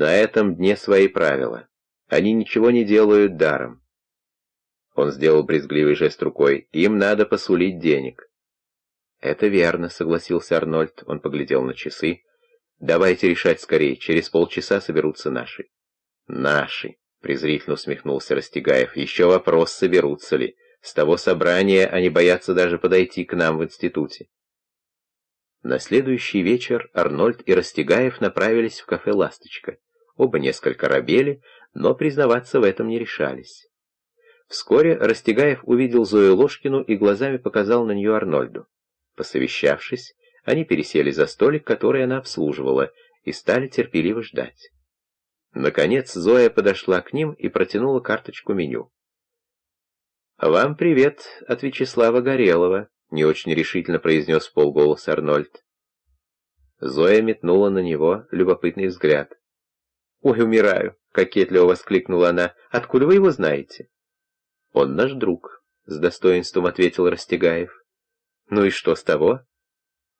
На этом дне свои правила. Они ничего не делают даром. Он сделал брезгливый жест рукой. Им надо посулить денег. «Это верно», — согласился Арнольд. Он поглядел на часы. «Давайте решать скорее. Через полчаса соберутся наши». «Наши», — презрительно усмехнулся Растегаев. «Еще вопрос, соберутся ли. С того собрания они боятся даже подойти к нам в институте». На следующий вечер Арнольд и Растегаев направились в кафе «Ласточка». Оба несколько робели, но признаваться в этом не решались. Вскоре Растегаев увидел Зою Ложкину и глазами показал на нее Арнольду. Посовещавшись, они пересели за столик, который она обслуживала, и стали терпеливо ждать. Наконец Зоя подошла к ним и протянула карточку меню. «Вам привет от Вячеслава Горелого», — не очень решительно произнес в полголоса Арнольд. Зоя метнула на него любопытный взгляд. «Ой, умираю!» — кокетливо воскликнула она. «Откуда вы его знаете?» «Он наш друг», — с достоинством ответил Растегаев. «Ну и что с того?»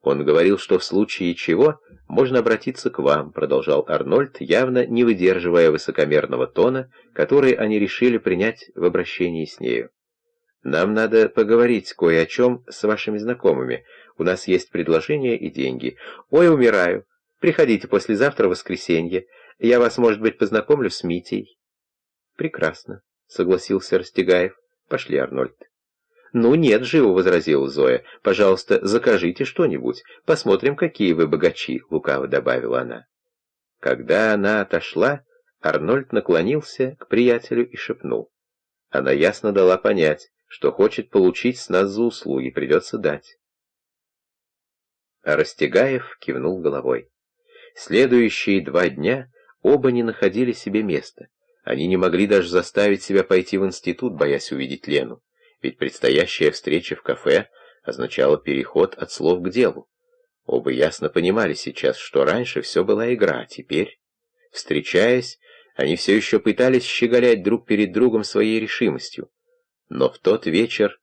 «Он говорил, что в случае чего можно обратиться к вам», — продолжал Арнольд, явно не выдерживая высокомерного тона, который они решили принять в обращении с нею. «Нам надо поговорить кое о чем с вашими знакомыми. У нас есть предложения и деньги. Ой, умираю. Приходите послезавтра воскресенье. Я вас, может быть, познакомлю с Митей». «Прекрасно», — согласился Растегаев. «Пошли, Арнольд». «Ну нет, живо», — возразила Зоя. «Пожалуйста, закажите что-нибудь. Посмотрим, какие вы богачи», — лукаво добавила она. Когда она отошла, Арнольд наклонился к приятелю и шепнул. Она ясно дала понять, что хочет получить с нас за услуги, придется дать. А Растегаев кивнул головой. Следующие два дня оба не находили себе места. Они не могли даже заставить себя пойти в институт, боясь увидеть Лену ведь предстоящая встреча в кафе означала переход от слов к делу. Оба ясно понимали сейчас, что раньше все была игра, а теперь, встречаясь, они все еще пытались щеголять друг перед другом своей решимостью. Но в тот вечер,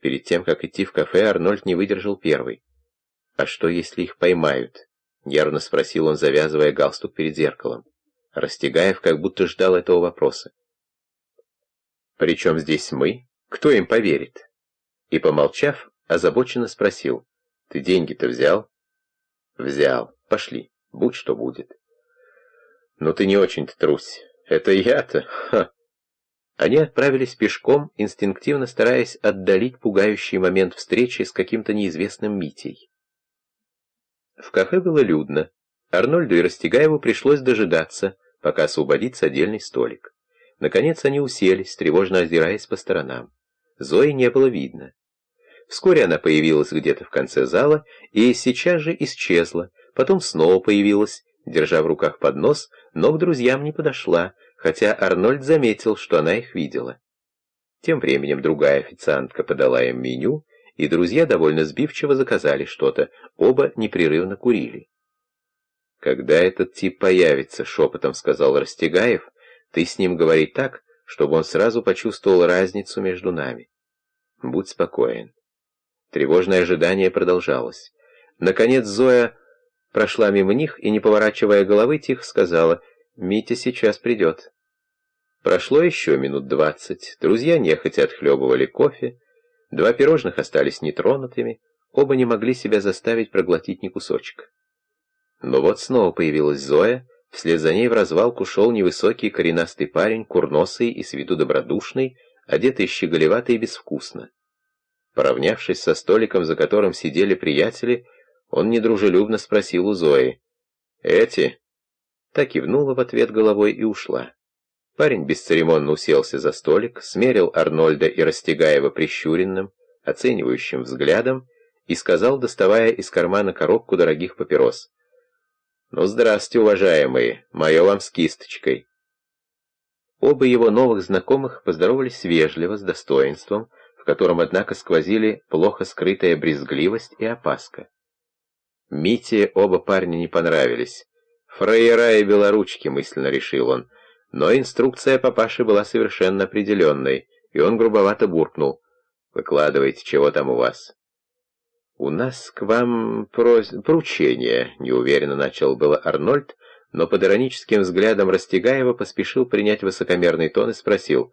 перед тем, как идти в кафе, Арнольд не выдержал первый. «А что, если их поймают?» — нервно спросил он, завязывая галстук перед зеркалом. Растегаев как будто ждал этого вопроса. «Причем здесь мы?» Кто им поверит? И, помолчав, озабоченно спросил. Ты деньги-то взял? Взял. Пошли. Будь что будет. Ну ты не очень-то трусь. Это я-то. Они отправились пешком, инстинктивно стараясь отдалить пугающий момент встречи с каким-то неизвестным Митей. В кафе было людно. Арнольду и Растегаеву пришлось дожидаться, пока освободится отдельный столик. Наконец они уселись, тревожно озираясь по сторонам. Зои не было видно. Вскоре она появилась где-то в конце зала и сейчас же исчезла, потом снова появилась, держа в руках поднос, но к друзьям не подошла, хотя Арнольд заметил, что она их видела. Тем временем другая официантка подала им меню, и друзья довольно сбивчиво заказали что-то, оба непрерывно курили. «Когда этот тип появится», — шепотом сказал Растегаев, — «ты с ним говори так, чтобы он сразу почувствовал разницу между нами. Будь спокоен. Тревожное ожидание продолжалось. Наконец Зоя прошла мимо них и, не поворачивая головы, тихо сказала «Митя сейчас придет». Прошло еще минут двадцать. Друзья нехотя отхлебывали кофе. Два пирожных остались нетронутыми. Оба не могли себя заставить проглотить ни кусочек. Но вот снова появилась Зоя, Вслед за ней в развалку шел невысокий коренастый парень, курносый и с виду добродушный, одетый щеголевато и безвкусно. Поравнявшись со столиком, за которым сидели приятели, он недружелюбно спросил у Зои. «Эти?» Так кивнула в ответ головой и ушла. Парень бесцеремонно уселся за столик, смерил Арнольда и Растегаева прищуренным, оценивающим взглядом и сказал, доставая из кармана коробку дорогих папирос. «Ну, здравствуйте, уважаемые, мое вам с кисточкой». Оба его новых знакомых поздоровались вежливо, с достоинством, в котором, однако, сквозили плохо скрытая брезгливость и опаска. Мите оба парня не понравились. «Фраера и белоручки», — мысленно решил он. Но инструкция папаши была совершенно определенной, и он грубовато буркнул. «Выкладывайте, чего там у вас». «У нас к вам проз... поручение», — неуверенно начал было Арнольд, но под ироническим взглядом Растегаева поспешил принять высокомерный тон и спросил,